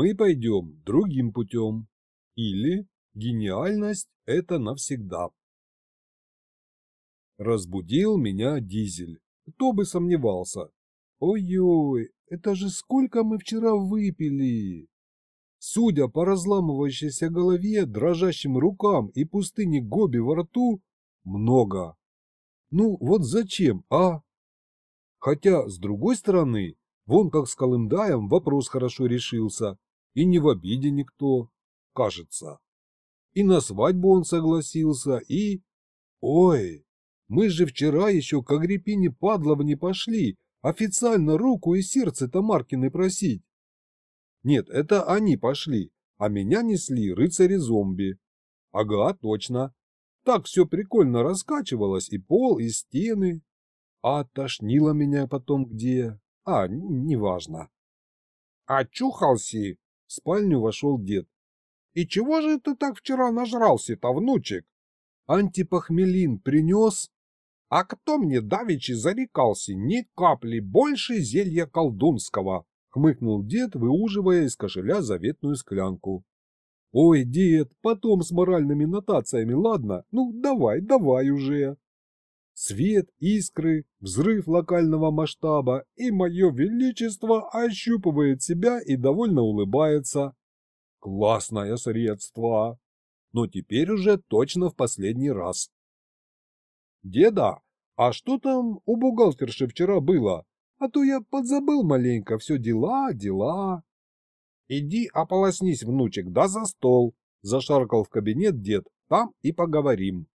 мы пойдем другим путем. Или гениальность – это навсегда. Разбудил меня дизель. Кто бы сомневался. Ой-ой, это же сколько мы вчера выпили! Судя по разламывающейся голове, дрожащим рукам и пустыне Гоби во рту, много. Ну вот зачем, а? Хотя, с другой стороны, вон как с Колымдаем вопрос хорошо решился, и не в обиде никто, кажется. И на свадьбу он согласился, и... Ой, мы же вчера еще к Агриппине Падловне пошли, официально руку и сердце Тамаркины просить. Нет, это они пошли, а меня несли рыцари-зомби. Ага, точно. Так все прикольно раскачивалось, и пол, и стены. А тошнило меня потом где? А, неважно. Очухался? В спальню вошел дед. И чего же ты так вчера нажрался-то, внучек? Антипохмелин принес? А кто мне давеча зарекался ни капли больше зелья колдунского? — хмыкнул дед, выуживая из кошеля заветную склянку. «Ой, дед, потом с моральными нотациями, ладно? Ну, давай, давай уже!» Свет, искры, взрыв локального масштаба, и мое величество ощупывает себя и довольно улыбается. Классное средство! Но теперь уже точно в последний раз. «Деда, а что там у бухгалтерши вчера было?» А то я подзабыл маленько, все дела, дела. Иди ополоснись, внучек, да за стол. Зашаркал в кабинет дед, там и поговорим.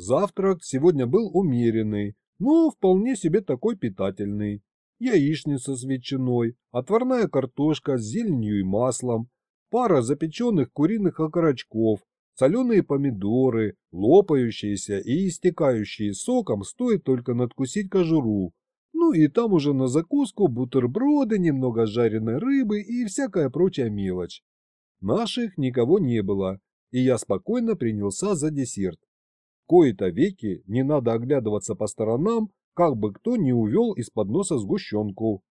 Завтрак сегодня был умеренный, но вполне себе такой питательный. Яичница с ветчиной, отварная картошка с зеленью и маслом, пара запеченных куриных окорочков, соленые помидоры, лопающиеся и истекающие соком, стоит только надкусить кожуру, ну и там уже на закуску бутерброды, немного жареной рыбы и всякая прочая мелочь. Наших никого не было, и я спокойно принялся за десерт. Кои-то веки не надо оглядываться по сторонам, как бы кто не увел из-под носа сгущенку.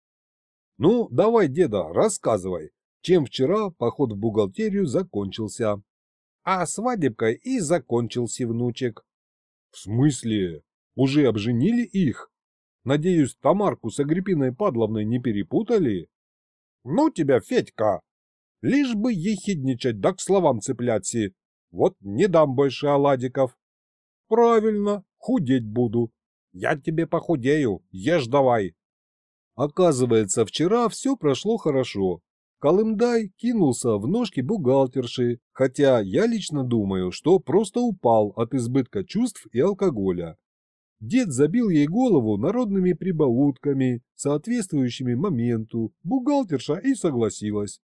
Ну, давай, деда, рассказывай, чем вчера поход в бухгалтерию закончился. А свадебкой и закончился, внучек. В смысле? Уже обженили их? Надеюсь, Тамарку с Агриппиной Падловной не перепутали? Ну тебя, Федька! Лишь бы ехидничать да к словам цепляться. Вот не дам больше оладиков. Правильно, худеть буду. Я тебе похудею, ешь давай. Оказывается, вчера все прошло хорошо. Колымдай кинулся в ножки бухгалтерши, хотя я лично думаю, что просто упал от избытка чувств и алкоголя. Дед забил ей голову народными прибаутками, соответствующими моменту, бухгалтерша и согласилась.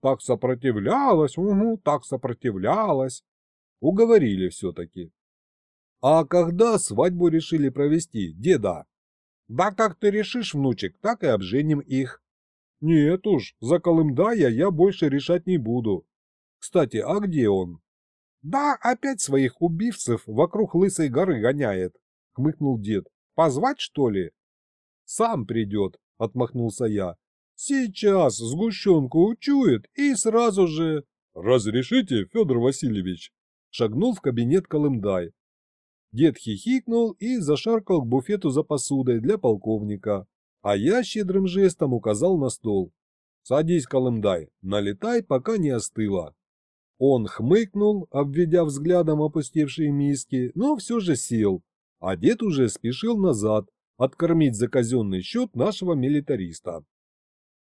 Так сопротивлялась, угу, так сопротивлялась. Уговорили все-таки. А когда свадьбу решили провести, деда? Да как ты решишь, внучек, так и обженим их. Нет уж, за Колымдая я больше решать не буду. Кстати, а где он? Да, опять своих убивцев вокруг Лысой горы гоняет. — хмыкнул дед. «Позвать, что ли?» «Сам придет», — отмахнулся я. «Сейчас сгущенку учует и сразу же...» «Разрешите, Федор Васильевич?» Шагнул в кабинет Колымдай. Дед хихикнул и зашаркал к буфету за посудой для полковника, а я щедрым жестом указал на стол. «Садись, Колымдай, налетай, пока не остыло». Он хмыкнул, обведя взглядом опустевшие миски, но все же сел, а дед уже спешил назад откормить за казенный счет нашего милитариста.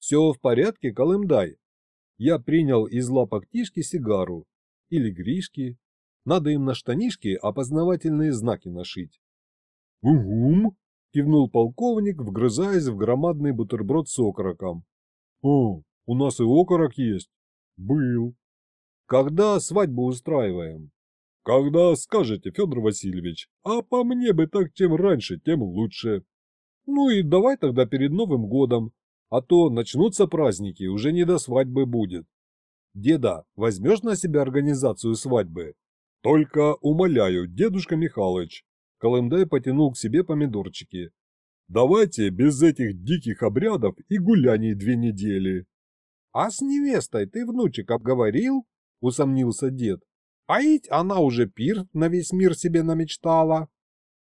«Все в порядке, Колымдай?» Я принял из лапок Тишки сигару. Или Гришки. Надо им на штанишки опознавательные знаки нашить. «Угум!» – кивнул полковник, вгрызаясь в громадный бутерброд с окороком. «О, у нас и окорок есть?» «Был». «Когда свадьбу устраиваем?» Когда скажете, Федор Васильевич, а по мне бы так чем раньше, тем лучше. Ну и давай тогда перед Новым годом, а то начнутся праздники, уже не до свадьбы будет. Деда, возьмешь на себя организацию свадьбы? Только умоляю, дедушка Михалыч. Колымдай потянул к себе помидорчики. Давайте без этих диких обрядов и гуляний две недели. А с невестой ты, внучек, обговорил? Усомнился дед. А ведь она уже пир на весь мир себе намечтала.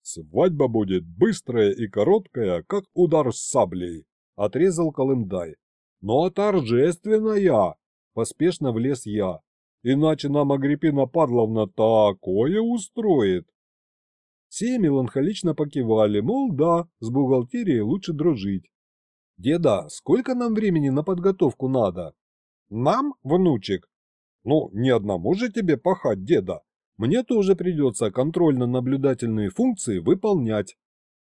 Свадьба будет быстрая и короткая, как удар с саблей, отрезал Колымдай. Но торжественная, поспешно влез я. Иначе нам Агриппина Павловна такое устроит. Все меланхолично покивали, мол, да, с бухгалтерией лучше дружить. Деда, сколько нам времени на подготовку надо? Нам, внучек? Ну, не одному же тебе пахать, деда. Мне тоже придется контрольно-наблюдательные функции выполнять.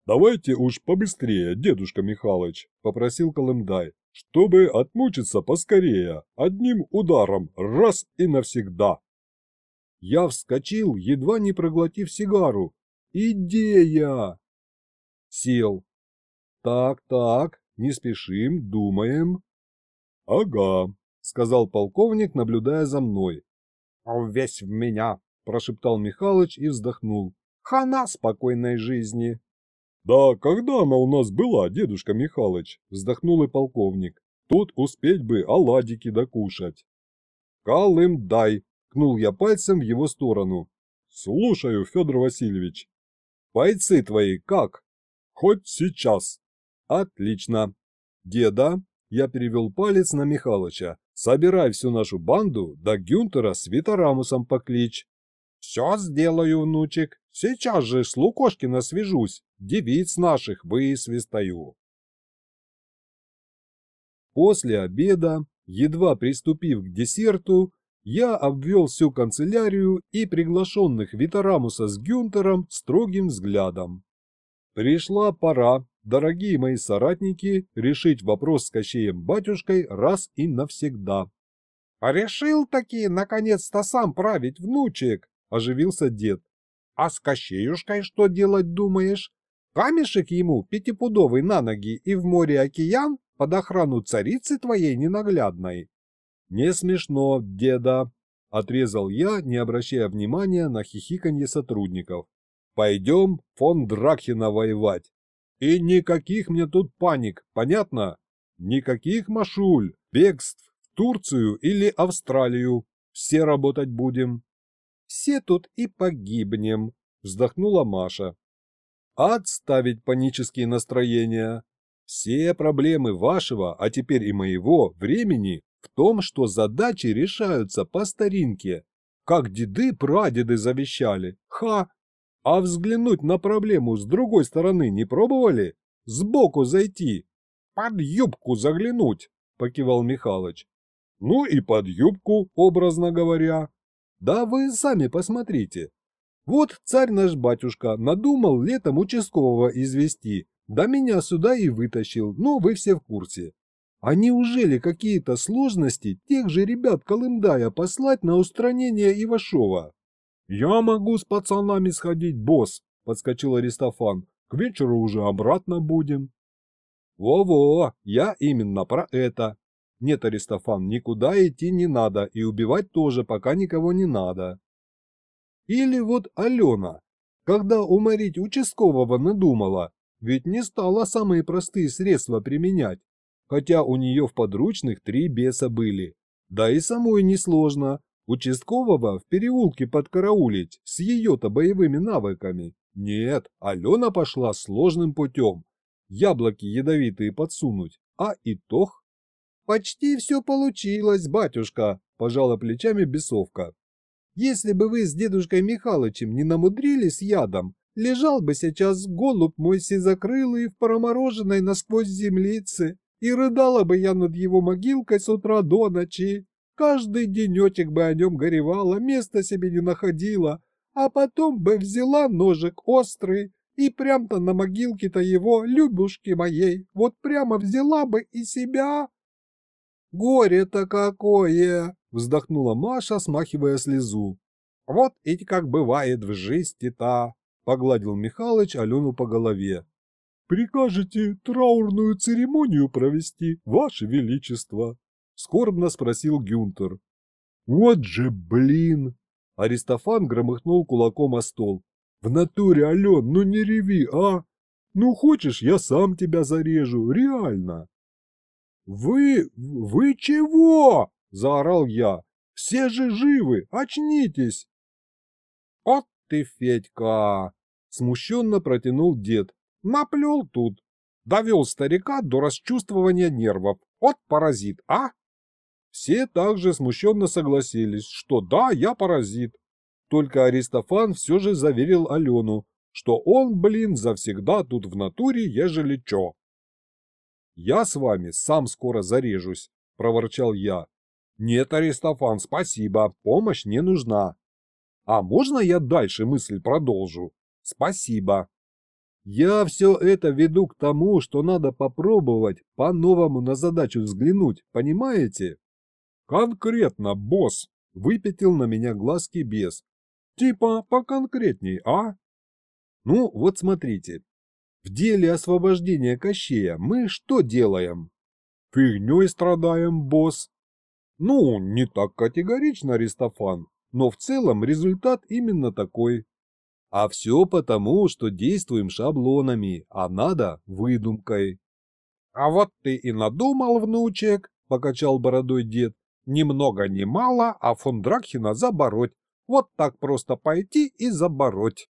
Давайте уж побыстрее, дедушка Михалыч, попросил Колымдай, чтобы отмучиться поскорее, одним ударом, раз и навсегда. Я вскочил, едва не проглотив сигару. Идея! Сел. Так, так, не спешим, думаем. Ага, сказал полковник, наблюдая за мной. Весь в меня, прошептал Михалыч и вздохнул. Хана спокойной жизни. Да когда она у нас была, дедушка Михалыч? Вздохнул и полковник. Тут успеть бы оладики докушать. Калым дай, кнул я пальцем в его сторону. Слушаю, Федор Васильевич. Бойцы твои как? Хоть сейчас. Отлично. Деда, я перевел палец на Михалыча. Собирай всю нашу банду, да Гюнтера с Витарамусом поклич. Все сделаю, внучек. Сейчас же с Лукошкина свяжусь, девиц наших высвистаю. После обеда, едва приступив к десерту, я обвел всю канцелярию и приглашенных Витарамуса с Гюнтером строгим взглядом. Пришла пора, дорогие мои соратники, решить вопрос с Кощеем-батюшкой раз и навсегда. «А решил таки, наконец-то, сам править, внучек!» – оживился дед. «А с Кощеюшкой что делать думаешь? Камешек ему пятипудовый на ноги и в море океан под охрану царицы твоей ненаглядной?» «Не смешно, деда», – отрезал я, не обращая внимания на хихиканье сотрудников. «Пойдем фон Дракхена воевать. И никаких мне тут паник, понятно? Никаких машуль, бегств в Турцию или Австралию. Все работать будем». «Все тут и погибнем», – вздохнула Маша. «Отставить панические настроения. Все проблемы вашего, а теперь и моего, времени в том, что задачи решаются по старинке, как деды-прадеды завещали. Ха! А взглянуть на проблему с другой стороны не пробовали? Сбоку зайти? Под юбку заглянуть, покивал Михалыч. Ну и под юбку, образно говоря. Да вы сами посмотрите. Вот царь наш батюшка надумал летом участкового извести, да меня сюда и вытащил, ну вы все в курсе. А неужели какие-то сложности тех же ребят Колымдая послать на устранение Ивашова? «Я могу с пацанами сходить, босс», – подскочил Аристофан. «К вечеру уже обратно будем». «Во-во, я именно про это. Нет, Аристофан, никуда идти не надо и убивать тоже пока никого не надо». Или вот Алена, когда уморить участкового надумала, ведь не стала самые простые средства применять, хотя у нее в подручных три беса были. Да и самой несложно. Участкового в переулке подкараулить с ее-то боевыми навыками. Нет, Алена пошла сложным путем. Яблоки ядовитые подсунуть. А итог? Почти все получилось, батюшка, пожала плечами бесовка. Если бы вы с дедушкой Михалычем не намудрились ядом, лежал бы сейчас голубь мой сизокрылый в промороженной насквозь землице. И рыдала бы я над его могилкой с утра до ночи. Каждый денечек бы о нем горевала, места себе не находила, а потом бы взяла ножик острый и прям-то на могилке-то его, любушки моей, вот прямо взяла бы и себя. Горе-то какое! Вздохнула Маша, смахивая слезу. Вот и как бывает в жизни-то, погладил Михалыч Алену по голове. «Прикажете траурную церемонию провести, Ваше Величество?» — скорбно спросил Гюнтер. «Вот же блин!» Аристофан громыхнул кулаком о стол. «В натуре, Ален, ну не реви, а! Ну хочешь, я сам тебя зарежу, реально!» Вы... вы чего? Заорал я. Все же живы, очнитесь. От ты, Федька! Смущенно протянул дед. Наплел тут. Довел старика до расчувствования нервов. От паразит, а? Все также смущенно согласились, что да, я паразит. Только Аристофан все же заверил Алену, что он, блин, завсегда тут в натуре, ежели чё. «Я с вами сам скоро зарежусь», – проворчал я. «Нет, Аристофан, спасибо, помощь не нужна». «А можно я дальше мысль продолжу?» «Спасибо». Я все это веду к тому, что надо попробовать по-новому на задачу взглянуть, понимаете? Конкретно, босс, выпятил на меня глазки бес. Типа поконкретней, а? Ну, вот смотрите. В деле освобождения Кощея мы что делаем? Фигней страдаем, босс. Ну, не так категорично, Аристофан, но в целом результат именно такой. А все потому, что действуем шаблонами, а надо выдумкой. А вот ты и надумал, внучек, покачал бородой дед. Ни много ни мало, а фон Дракхена забороть. Вот так просто пойти и забороть.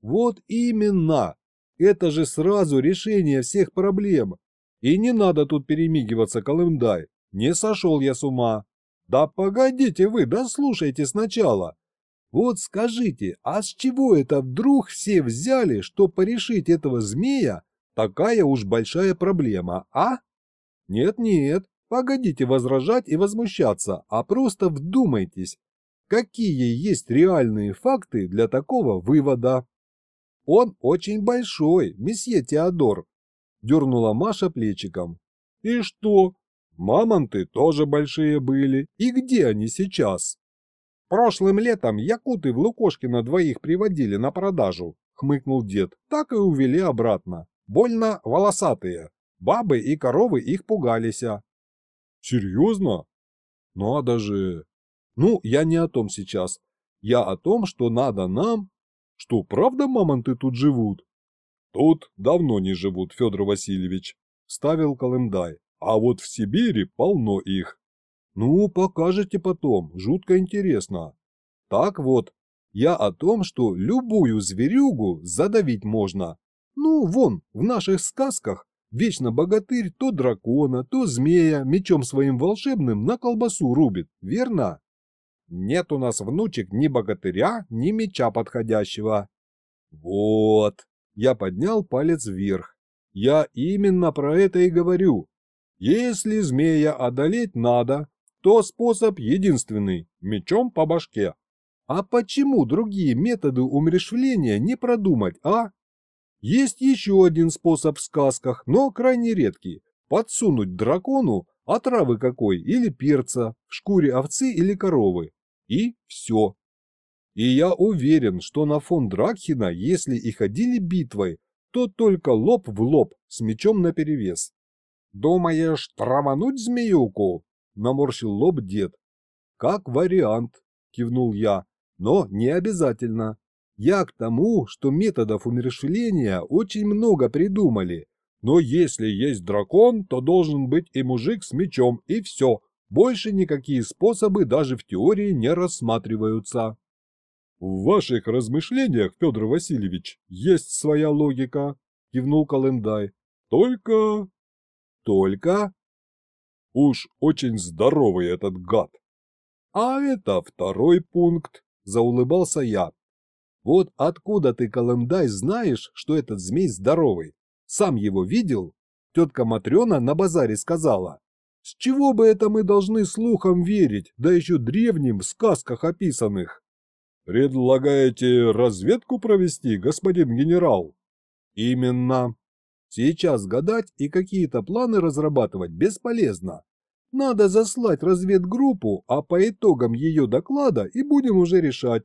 Вот именно. Это же сразу решение всех проблем. И не надо тут перемигиваться, Колымдай. Не сошел я с ума. Да погодите вы, дослушайте сначала. Вот скажите, а с чего это вдруг все взяли, что порешить этого змея такая уж большая проблема, а? Нет-нет, погодите возражать и возмущаться, а просто вдумайтесь, какие есть реальные факты для такого вывода. Он очень большой, месье Теодор, дернула Маша плечиком. И что? Мамонты тоже большие были, и где они сейчас? Прошлым летом якуты в Лукошкино двоих приводили на продажу, хмыкнул дед, так и увели обратно. Больно волосатые. Бабы и коровы их пугались. Серьезно? Надо же. Ну, я не о том сейчас. Я о том, что надо нам... Что, правда мамонты тут живут? Тут давно не живут, Федор Васильевич, ставил Колымдай. А вот в Сибири полно их. Ну, покажете потом, жутко интересно. Так вот, я о том, что любую зверюгу задавить можно. Ну, вон, в наших сказках вечно богатырь то дракона, то змея мечом своим волшебным на колбасу рубит, верно? Нет у нас, внучек, ни богатыря, ни меча подходящего. Вот, я поднял палец вверх. Я именно про это и говорю. Если змея одолеть надо, то способ единственный – мечом по башке. А почему другие методы умершвления не продумать, а? Есть еще один способ в сказках, но крайне редкий – подсунуть дракону отравы какой или перца в шкуре овцы или коровы. И все. И я уверен, что на фон Дракхина, если и ходили битвой, то только лоб в лоб с мечом наперевес. «Думаешь, травануть змеюку?» наморщил лоб дед. Как вариант, кивнул я, но не обязательно. Я к тому, что методов умерщвления очень много придумали. Но если есть дракон, то должен быть и мужик с мечом, и все. Больше никакие способы даже в теории не рассматриваются. В ваших размышлениях, Федор Васильевич, есть своя логика, кивнул Колымдай. Только... Только... Уж очень здоровый этот гад. А это второй пункт, заулыбался я. Вот откуда ты, Колымдай, знаешь, что этот змей здоровый? Сам его видел? Тетка Матрена на базаре сказала. С чего бы это мы должны слухам верить, да еще древним в сказках описанных? Предлагаете разведку провести, господин генерал? Именно. Сейчас гадать и какие-то планы разрабатывать бесполезно. Надо заслать разведгруппу, а по итогам ее доклада и будем уже решать.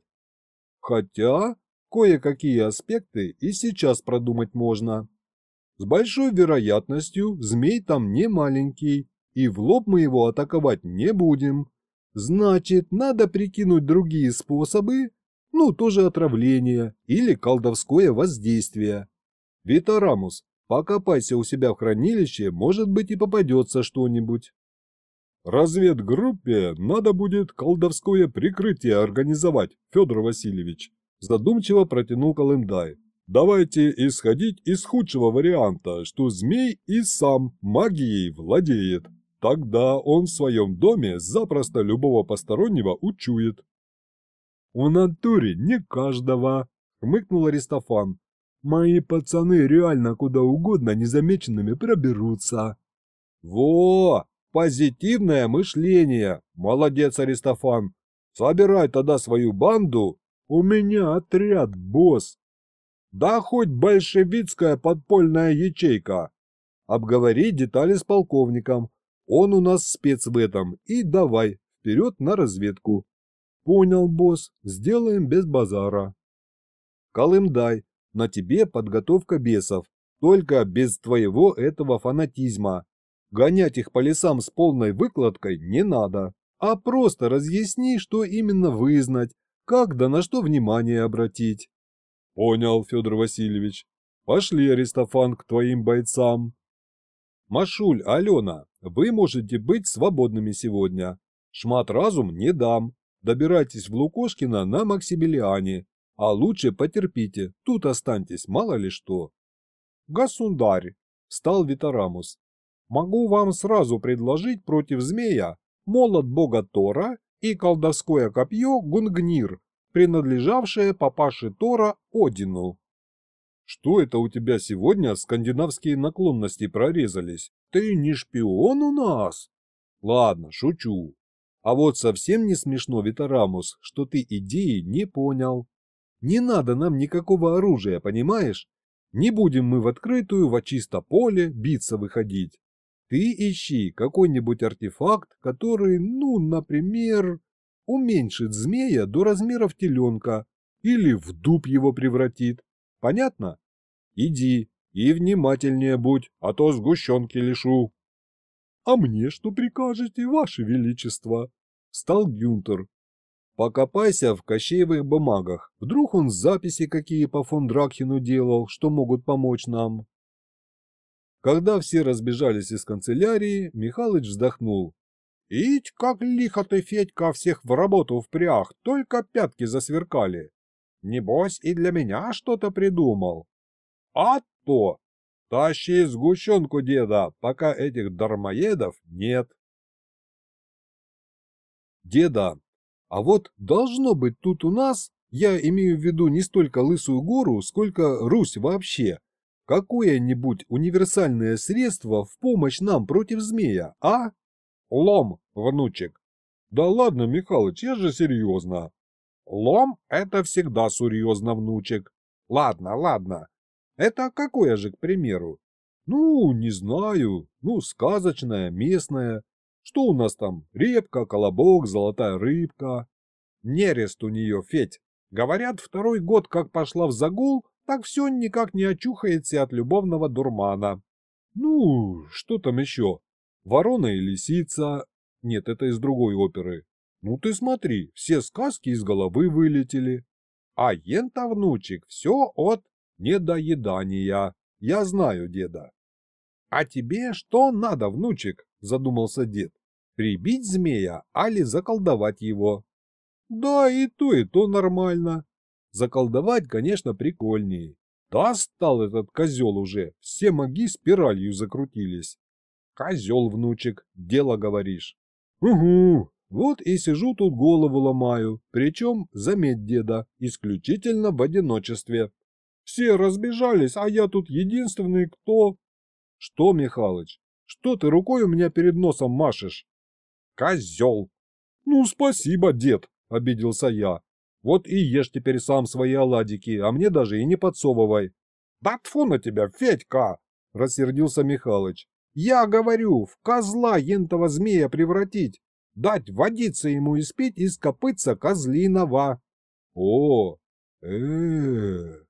Хотя, кое-какие аспекты и сейчас продумать можно. С большой вероятностью змей там не маленький, и в лоб мы его атаковать не будем. Значит, надо прикинуть другие способы, ну, тоже отравление или колдовское воздействие. Витарамус, Покопайся у себя в хранилище, может быть и попадется что-нибудь. Разведгруппе надо будет колдовское прикрытие организовать, Федор Васильевич. Задумчиво протянул Колымдай. Давайте исходить из худшего варианта, что змей и сам магией владеет. Тогда он в своем доме запросто любого постороннего учует. «В натуре не каждого», — хмыкнул Аристофан. «Мои пацаны реально куда угодно незамеченными проберутся». «Во! Позитивное мышление! Молодец, Аристофан! Собирай тогда свою банду. У меня отряд, босс!» «Да хоть большевистская подпольная ячейка!» «Обговори детали с полковником. Он у нас спец в этом. И давай, вперед на разведку!» «Понял, босс, сделаем без базара». «Колымдай, на тебе подготовка бесов, только без твоего этого фанатизма. Гонять их по лесам с полной выкладкой не надо, а просто разъясни, что именно вызнать, как да на что внимание обратить. Понял, Федор Васильевич. Пошли, Аристофан, к твоим бойцам. Машуль, Алена, вы можете быть свободными сегодня. Шмат разум не дам. Добирайтесь в Лукошкино на Максимилиане. А лучше потерпите, тут останьтесь, мало ли что. Государь, стал Витарамус, Могу вам сразу предложить против змея молот бога Тора и колдовское копье Гунгнир, принадлежавшее папаше Тора Одину. Что это у тебя сегодня скандинавские наклонности прорезались? Ты не шпион у нас? Ладно, шучу. А вот совсем не смешно, Витарамус, что ты идеи не понял. Не надо нам никакого оружия, понимаешь? Не будем мы в открытую, в чисто поле биться выходить. Ты ищи какой-нибудь артефакт, который, ну, например, уменьшит змея до размеров теленка или в дуб его превратит. Понятно? Иди и внимательнее будь, а то сгущенки лишу. — А мне что прикажете, ваше величество? — стал Гюнтер. — Покопайся в кощеевых бумагах. Вдруг он записи какие по фон Дракхену делал, что могут помочь нам. Когда все разбежались из канцелярии, Михалыч вздохнул. «Ить, как лихо ты, Федька, всех в работу впряг, только пятки засверкали. Небось, и для меня что-то придумал». «А то! Тащи сгущенку деда, пока этих дармоедов нет». «Деда, а вот должно быть тут у нас, я имею в виду не столько Лысую гору, сколько Русь вообще, Какое-нибудь универсальное средство в помощь нам против змея, а? Лом, внучек. Да ладно, Михалыч, я же серьезно. Лом – это всегда серьезно, внучек. Ладно, ладно. Это какое же, к примеру? Ну, не знаю. Ну, сказочное, местное. Что у нас там? Репка, колобок, золотая рыбка. Нерест у нее, Федь. Говорят, второй год как пошла в загул, так все никак не очухается от любовного дурмана. Ну, что там еще? Ворона и лисица. Нет, это из другой оперы. Ну ты смотри, все сказки из головы вылетели. А ента, внучек, все от недоедания. Я знаю деда. А тебе что надо, внучек? Задумался дед. Прибить змея, али заколдовать его? Да и то, и то нормально. Заколдовать, конечно, прикольнее. Да стал этот козел уже, все маги спиралью закрутились. Козел, внучек, дело говоришь. Угу, вот и сижу тут голову ломаю, причем, заметь, деда, исключительно в одиночестве. Все разбежались, а я тут единственный, кто... Что, Михалыч, что ты рукой у меня перед носом машешь? Козел. Ну, спасибо, дед, обиделся я. Вот и ешь теперь сам свои оладики, а мне даже и не подсовывай. Да тфу на тебя, Федька! Рассердился Михалыч. Я говорю, в козла ентого змея превратить. Дать водиться ему испить из копытца козлиного. О, э, -э,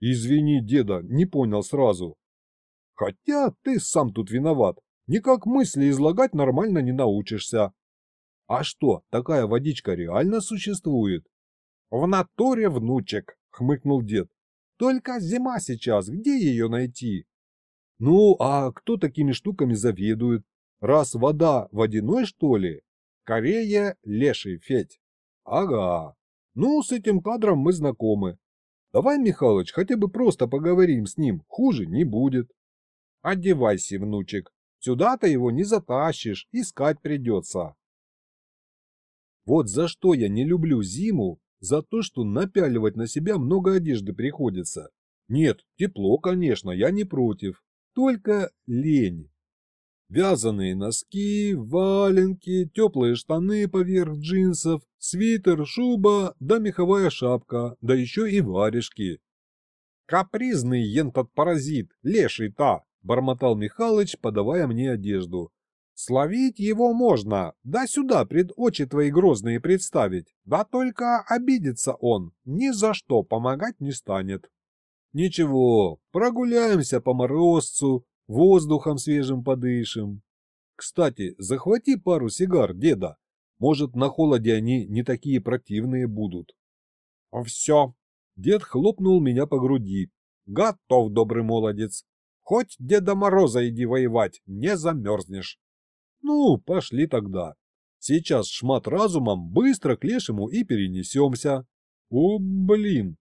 Извини, деда, не понял сразу. Хотя ты сам тут виноват. Никак мысли излагать нормально не научишься. А что, такая водичка реально существует? «В натуре внучек», — хмыкнул дед. «Только зима сейчас, где ее найти?» Ну, а кто такими штуками заведует? Раз вода водяной, что ли? Корея леший, Федь. Ага. Ну, с этим кадром мы знакомы. Давай, Михалыч, хотя бы просто поговорим с ним, хуже не будет. Одевайся, внучек. Сюда-то его не затащишь, искать придется. Вот за что я не люблю зиму, за то, что напяливать на себя много одежды приходится. Нет, тепло, конечно, я не против. Только лень. Вязаные носки, валенки, теплые штаны поверх джинсов, свитер, шуба, да меховая шапка, да еще и варежки. Капризный ентот паразит, леший-то, бормотал Михалыч, подавая мне одежду. Словить его можно, да сюда пред очи твои грозные представить, да только обидится он, ни за что помогать не станет. Ничего, прогуляемся по морозцу, воздухом свежим подышим. Кстати, захвати пару сигар, деда. Может, на холоде они не такие противные будут. Все. Дед хлопнул меня по груди. Готов, добрый молодец. Хоть Деда Мороза иди воевать, не замерзнешь. Ну, пошли тогда. Сейчас шмат разумом быстро к лешему и перенесемся. О, блин.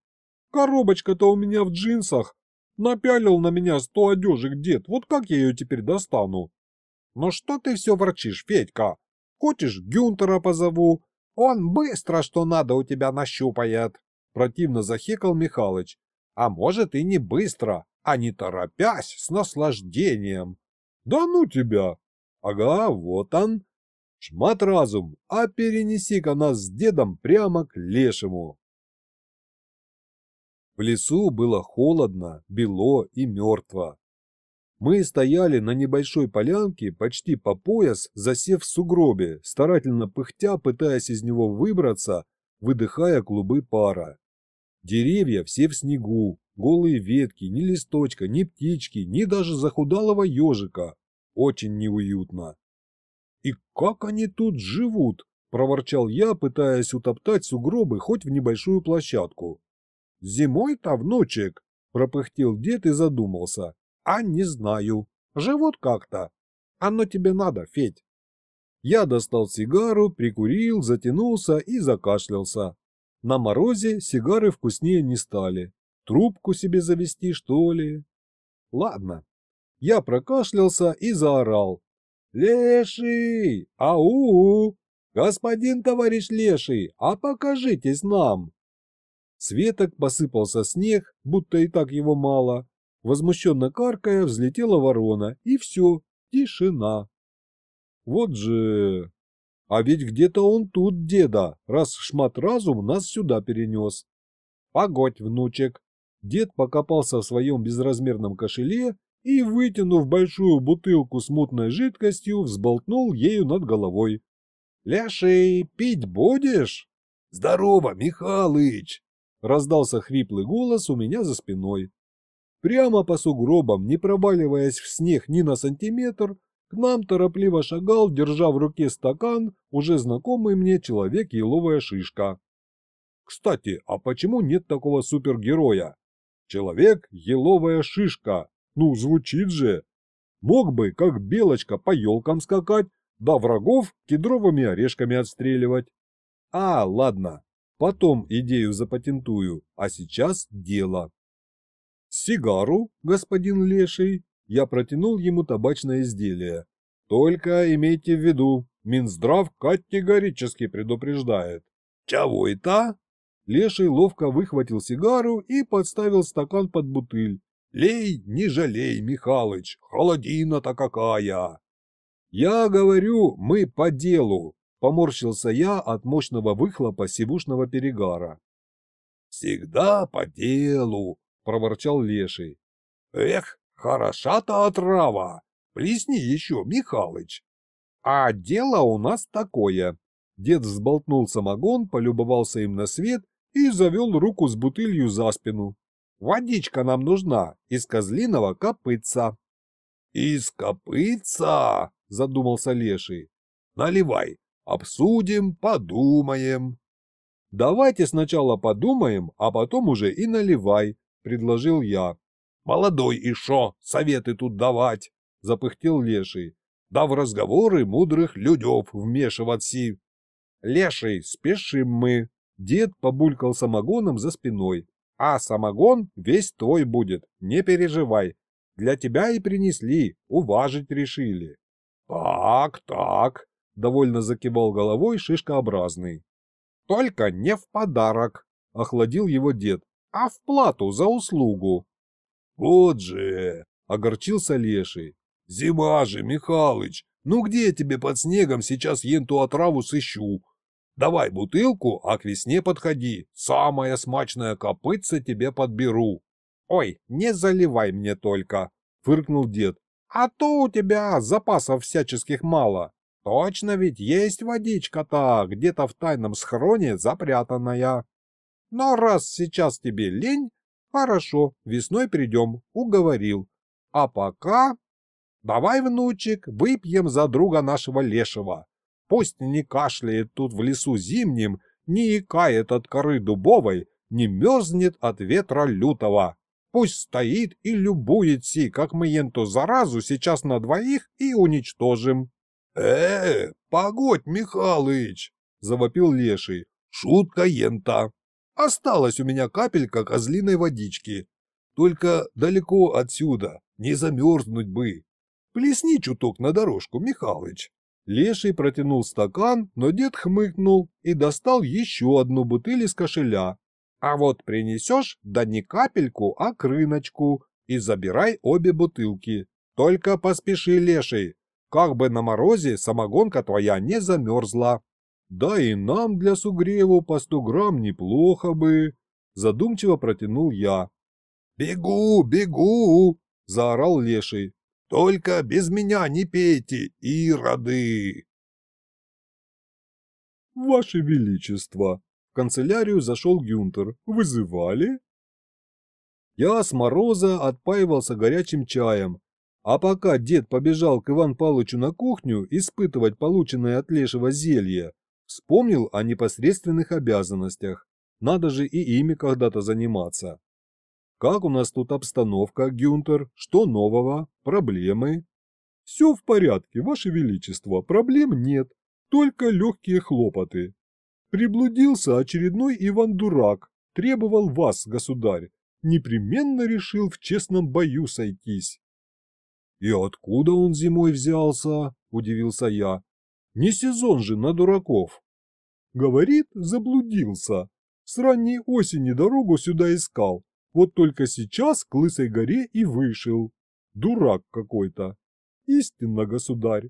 Коробочка-то у меня в джинсах, Напялил на меня сто одежек дед, вот как я ее теперь достану? Ну что ты все ворчишь, Федька? Хочешь, Гюнтера позову? Он быстро, что надо, у тебя нащупает. Противно захекал Михалыч. А может и не быстро, а не торопясь, с наслаждением. Да ну тебя! Ага, вот он. Шмат разум, а перенеси-ка нас с дедом прямо к лешему. В лесу было холодно, бело и мертво. Мы стояли на небольшой полянке почти по пояс, засев в сугробе, старательно пыхтя, пытаясь из него выбраться, выдыхая клубы пара. Деревья все в снегу, голые ветки, ни листочка, ни птички, ни даже захудалого ежика. Очень неуютно. «И как они тут живут?» – проворчал я, пытаясь утоптать сугробы хоть в небольшую площадку. Зимой-то, внучек, пропыхтел дед и задумался. А не знаю. Живут как-то. Оно тебе надо, Федь. Я достал сигару, прикурил, затянулся и закашлялся. На морозе сигары вкуснее не стали. Трубку себе завести, что ли? Ладно. Я прокашлялся и заорал. «Леший! Ау! Господин товарищ Леший, а покажитесь нам!» С веток посыпался снег, будто и так его мало. Возмущенно каркая, взлетела ворона, и все, тишина. Вот же... А ведь где-то он тут, деда, раз шмат разум нас сюда перенес. Погодь, внучек. Дед покопался в своем безразмерном кошеле и, вытянув большую бутылку с мутной жидкостью, взболтнул ею над головой. «Ляшей, пить будешь?» «Здорово, Михалыч!» Раздался хриплый голос у меня за спиной. Прямо по сугробам, не проваливаясь в снег ни на сантиметр, к нам торопливо шагал, держа в руке стакан, уже знакомый мне человек еловая шишка. Кстати, а почему нет такого супергероя? Человек еловая шишка. Ну, звучит же. Мог бы, как белочка, по елкам скакать, да врагов кедровыми орешками отстреливать. А, ладно, Потом идею запатентую, а сейчас дело. Сигару, господин Леший, я протянул ему табачное изделие. Только имейте в виду, Минздрав категорически предупреждает. Чего это? Леший ловко выхватил сигару и подставил стакан под бутыль. Лей, не жалей, Михалыч, холодина-то какая! Я говорю, мы по делу, Поморщился я от мощного выхлопа сивушного перегара. «Всегда по делу!» – проворчал Леший. «Эх, хороша-то отрава! Плесни еще, Михалыч!» «А дело у нас такое!» Дед взболтнул самогон, полюбовался им на свет и завел руку с бутылью за спину. «Водичка нам нужна из козлиного копытца». «Из копытца?» – задумался Леший. «Наливай, Обсудим, подумаем. Давайте сначала подумаем, а потом уже и наливай, предложил я. Молодой и шо, советы тут давать, запыхтел леший. Да в разговоры мудрых людев вмешиваться. Леший, спешим мы. Дед побулькал самогоном за спиной. А самогон весь твой будет, не переживай. Для тебя и принесли, уважить решили. Так, так, довольно закивал головой шишкообразный. Только не в подарок, охладил его дед, а в плату за услугу. Вот же, огорчился леший. Зима же, Михалыч, ну где я тебе под снегом сейчас енту отраву сыщу? Давай бутылку, а к весне подходи, самая смачная копытца тебе подберу. Ой, не заливай мне только, фыркнул дед. А то у тебя запасов всяческих мало. Точно ведь есть водичка-то где-то в тайном схроне запрятанная. Но раз сейчас тебе лень, хорошо, весной придем, уговорил. А пока... Давай, внучек, выпьем за друга нашего лешего. Пусть не кашляет тут в лесу зимним, не икает от коры дубовой, не мерзнет от ветра лютого. Пусть стоит и любует си, как мы енту заразу сейчас на двоих и уничтожим. «Э, погодь, Михалыч!» — завопил леший. «Шутка ента! Осталась у меня капелька козлиной водички. Только далеко отсюда, не замерзнуть бы. Плесни чуток на дорожку, Михалыч!» Леший протянул стакан, но дед хмыкнул и достал еще одну бутыль из кошеля. А вот принесешь, да не капельку, а крыночку, и забирай обе бутылки. Только поспеши, Леший, как бы на морозе самогонка твоя не замерзла. Да и нам для сугреву по сто грамм неплохо бы, задумчиво протянул я. Бегу, бегу, заорал Леший. Только без меня не пейте, ироды!» «Ваше Величество!» В канцелярию зашел Гюнтер. «Вызывали?» Я с мороза отпаивался горячим чаем, а пока дед побежал к Иван Павловичу на кухню испытывать полученное от Лешего зелье, вспомнил о непосредственных обязанностях. Надо же и ими когда-то заниматься. Как у нас тут обстановка, Гюнтер? Что нового? Проблемы? Все в порядке, Ваше Величество, проблем нет, только легкие хлопоты. Приблудился очередной Иван-дурак, требовал вас, государь, непременно решил в честном бою сойтись. И откуда он зимой взялся, удивился я. Не сезон же на дураков. Говорит, заблудился. С ранней осени дорогу сюда искал, вот только сейчас к Лысой горе и вышел. Дурак какой-то. Истинно, государь.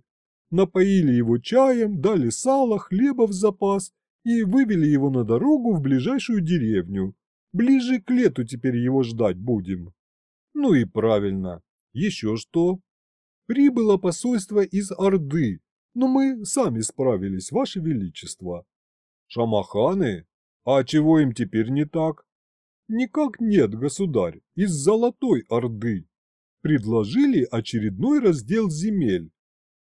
Напоили его чаем, дали сало, хлеба в запас и вывели его на дорогу в ближайшую деревню. Ближе к лету теперь его ждать будем. Ну и правильно. Еще что? Прибыло посольство из Орды, но мы сами справились, Ваше Величество. Шамаханы? А чего им теперь не так? Никак нет, государь, из Золотой Орды. Предложили очередной раздел земель.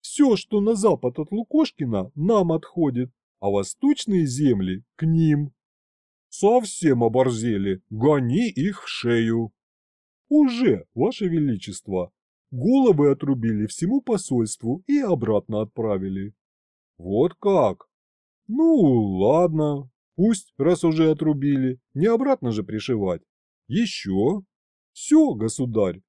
Все, что на запад от Лукошкина, нам отходит, а восточные земли к ним. Совсем оборзели, гони их в шею. Уже, ваше величество, головы отрубили всему посольству и обратно отправили. Вот как? Ну, ладно, Пусть, раз уже отрубили, не обратно же пришивать. Еще. Все, государь.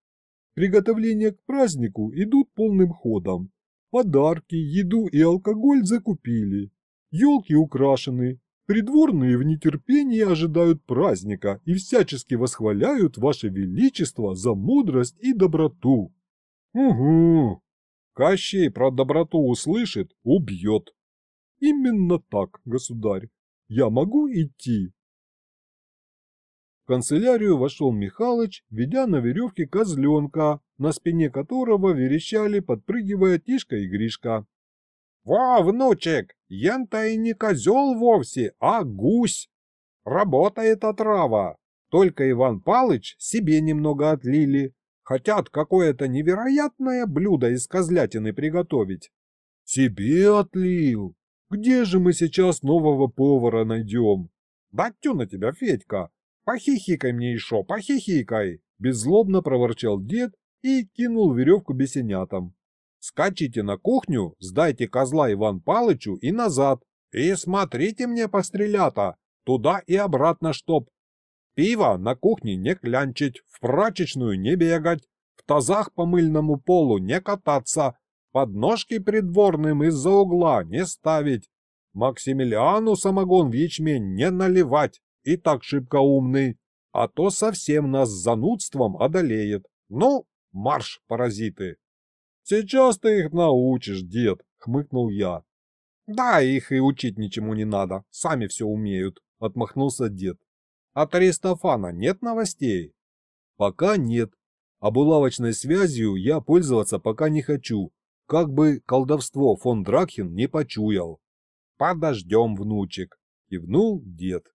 Приготовления к празднику идут полным ходом. Подарки, еду и алкоголь закупили. Елки украшены. Придворные в нетерпении ожидают праздника и всячески восхваляют Ваше Величество за мудрость и доброту. Угу. Кощей про доброту услышит, убьет. Именно так, государь. Я могу идти?» В канцелярию вошел Михалыч, ведя на веревке козленка, на спине которого верещали, подпрыгивая Тишка и Гришка. «Во, внучек, ян-то и не козел вовсе, а гусь! Работает отрава, только Иван Палыч себе немного отлили. Хотят какое-то невероятное блюдо из козлятины приготовить». «Себе отлил!» Где же мы сейчас нового повара найдем? Да тю на тебя, Федька! Похихикай мне еще, похихикай! Беззлобно проворчал дед и кинул веревку бесенятам. Скачите на кухню, сдайте козла Иван Палычу и назад. И смотрите мне пострелята, туда и обратно чтоб. Пиво на кухне не клянчить, в прачечную не бегать, в тазах по мыльному полу не кататься, подножки придворным из-за угла не ставить, Максимилиану самогон в ячмень не наливать, и так шибко умный, а то совсем нас занудством одолеет. Ну, марш, паразиты! Сейчас ты их научишь, дед, хмыкнул я. Да, их и учить ничему не надо, сами все умеют, отмахнулся дед. От Аристофана нет новостей? Пока нет. А булавочной связью я пользоваться пока не хочу, как бы колдовство фон Дракхен не почуял. «Подождем, внучек», — кивнул дед.